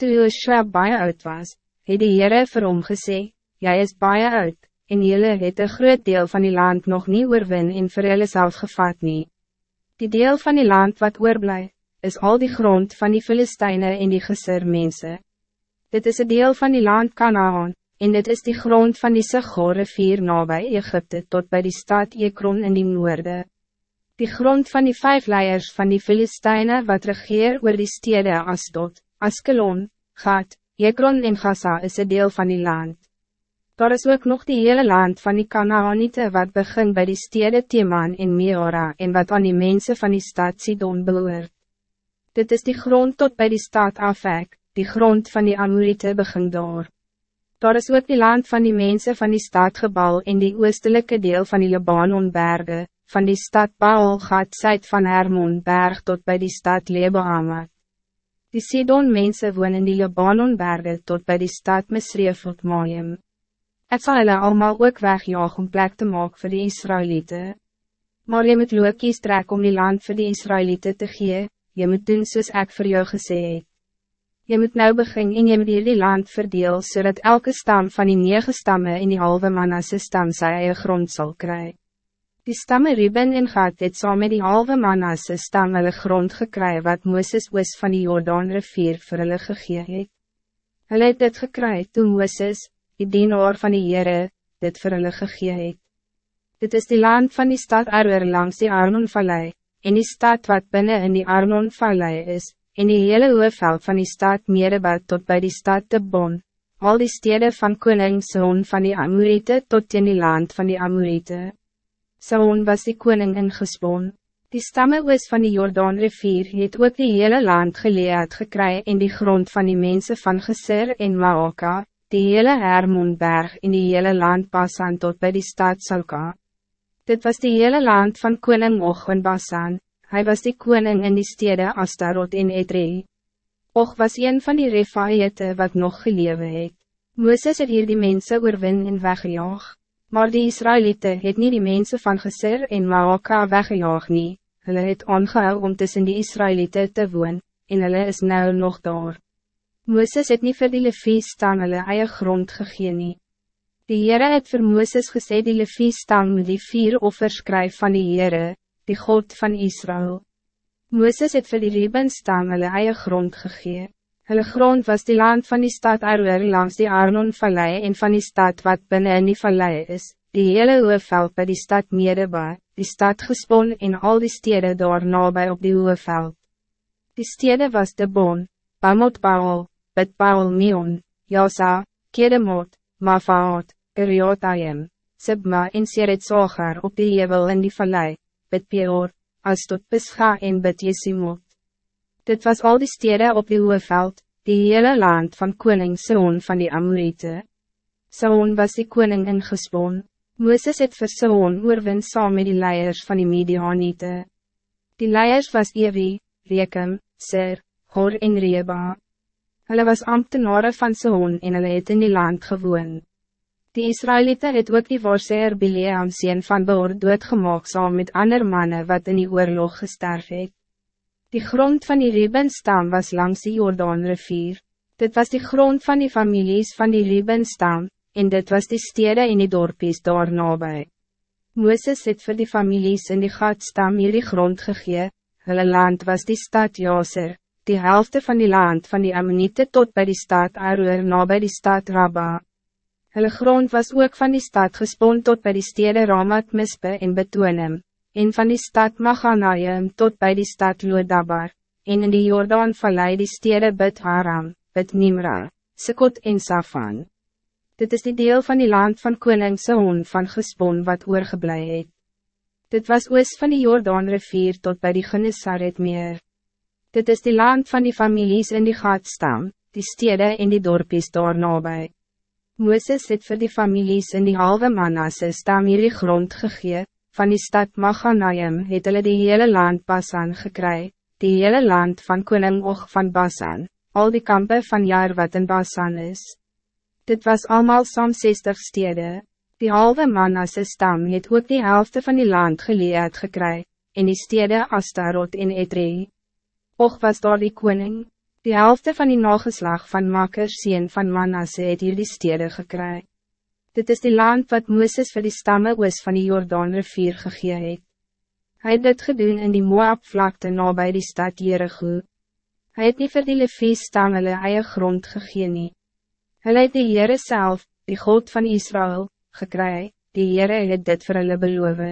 Toe Joshua baie oud was, het die Heere vir hom gesê, Jy is baie oud, en jylle het een groot deel van die land nog niet oorwin en vir jylle self gevat nie. Die deel van die land wat oorblij, is al die grond van die Filisteine en die geser mense. Dit is een deel van die land Kanaan, en dit is die grond van die Sigore vier nabij Egypte tot bij die stad Ekron in die noorde. Die grond van die vijf leiers van die Filisteine wat regeer oor die stede Asdod, Askelon, Gat, Ekron en Gaza is een deel van die land. Daar is ook nog die hele land van die Kanaanite wat begin bij die stede Teman en Meora en wat aan die mensen van die stad Sidon beloert. Dit is die grond tot bij die stad Afek, die grond van die Amorite begin daar. Daar is ook die land van die mensen van die stad Gebal in die oostelijke deel van die Libanonberge, van die stad Baal gaat zuid van Hermonberg tot bij die stad Leboamat. Die Sidon mensen wonen in die Libanonberge tot bij die stad Mesreefot Mayim. Het zal hulle allemaal ook wegjaag om plek te maken voor de Israëlieten. Maar je moet lookies trek om die land voor de Israëlieten te gee, je moet doen soos ek voor jou gesê het. Je moet nou begin en je moet die land verdeel, zodat elke stam van die negen stammen in die halve manasse stam sy eie grond zal krijgen. Die stammen Ruben en Gad het saam met die halve manasse stam hulle grond gekry wat Mooses oos van die Jordaan rivier vir hulle gegee het. Hulle het dit gekry toe Mooses, die dienaar van die Heere, dit vir hulle gegee het. Dit is die land van die stad Arwer langs die Arnonvallei, en die stad wat binnen in die Arnonvallei is, en die hele hoofveld van die stad Merebad tot bij die stad de Bon, al die steden van koning Saon van die Amorite tot in die land van die Amorite. Saon was die koning ingespon. Die stamme oos van die Jordaanrivier het ook die hele land geleerd gekry in die grond van die mensen van Geser en Maoka, die hele Hermonberg in die hele land Basan tot bij die stad Salka. Dit was die hele land van koning Och en Basan, hij was die koning in die stede Astarot en Edrei. Och was een van die Refaete wat nog gelewe het. Mooses het hier die mensen oorwin en weggejaagd. Maar die Israëlieten het niet die mensen van Geser en Maoka weggejaag nie, hulle het aangehou om tussen die Israëlieten te woon, en hulle is nou nog daar. Mooses het niet vir die Levies staan hulle eie grond gegee nie. Die Heere het vir Mooses gesê die Levies staan met die vier offers skryf van die Heere, die God van Israël. Mooses het vir die Reben staan hulle eie grond gegee. Hulle grond was die land van die stad Arwer langs die Arnon-vallei en van die stad wat binnen in die vallei is, die hele hoofveld by die stad Medeba, die stad Gespon en al die steden daar nabij op die hoofveld. Die steden was de Bon, Bamot Baal, Bet Baal Meon, Jasa, Kedemot, Mafaat, Eriotayim, Sibma en Seret Sogar op die hevel in die vallei, Bet Peor, as tot Pisga en Bet Jesimot. Dit was al die steden op die hoeveld, die hele land van koning Saon van die Amorite. Saon was die koning ingespon. Mooses het vir Saon oorwin saam met die leiers van die Medianite. Die leiers was Ewi, Rekem, Ser, Hor en Reba. Hulle was ambtenaren van Saon en hulle het in die land gewoon. Die Israëlieten het ook die waarseer Bileam sien van Beor doodgemaak saam met ander mannen wat in die oorlog gesterf het. Die grond van die Rebenstam was langs die Jordaanrivier. Dit was die grond van die families van die Rebenstam, en dit was die steden in die dorpies daar nabij. Mooses het vir die families in die gatstam hier die grond gegee, hulle land was die stad Jaser, die helft van die land van die Ammonite tot bij die stad Aroer nabij die stad Rabba. Hulle grond was ook van die stad gespond tot bij die steden Ramat Mispe en Betoenem en van die stad Maganaim tot bij die stad Lodabar, en in die Jordaan vallei die stede Bet Haram, Bet Nimra, Sekot en Safan. Dit is die deel van die land van koning Sehon van Gespon wat oorgeblij het. Dit was oos van die Jordaan rivier tot bij die Genesaret meer. Dit is die land van die families in die Gadstam, die stede en die dorpies daar nabij. Mooses het vir die families in die halve manasse stam hierdie grond gegee, van die stad Maganaim het hulle die hele land Basan gekry, die hele land van koning Og van Basan, al die kampen van jaar wat in Basan is. Dit was allemaal som 60 steden. Die halve man as stam het ook die helft van die land geleerd gekry, en die stede Astarot en Etre. Och was daar die koning, Die helft van die nageslag van Makers sien van Manasse het hier die stede gekry. Dit is die land wat Mooses vir die stamme oos van die Jordaan rivier gegee het. Hy het dit gedoen in die Moab vlakte nabij die stad Jericho. Hy het nie vir die Levi stam hulle eie grond gegee nie. Hulle het die Heere self, die God van Israël, gekry, die Heere het dit vir hulle beloof.